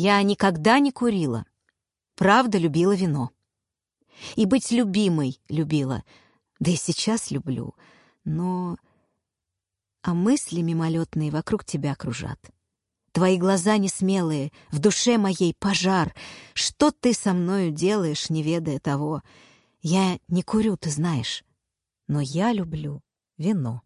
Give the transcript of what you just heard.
Я никогда не курила. Правда любила вино. И быть любимой любила. Да и сейчас люблю. Но... А мысли мимолетные вокруг тебя кружат. Твои глаза несмелые, в душе моей пожар. Что ты со мною делаешь, не ведая того? Я не курю, ты знаешь, но я люблю вино.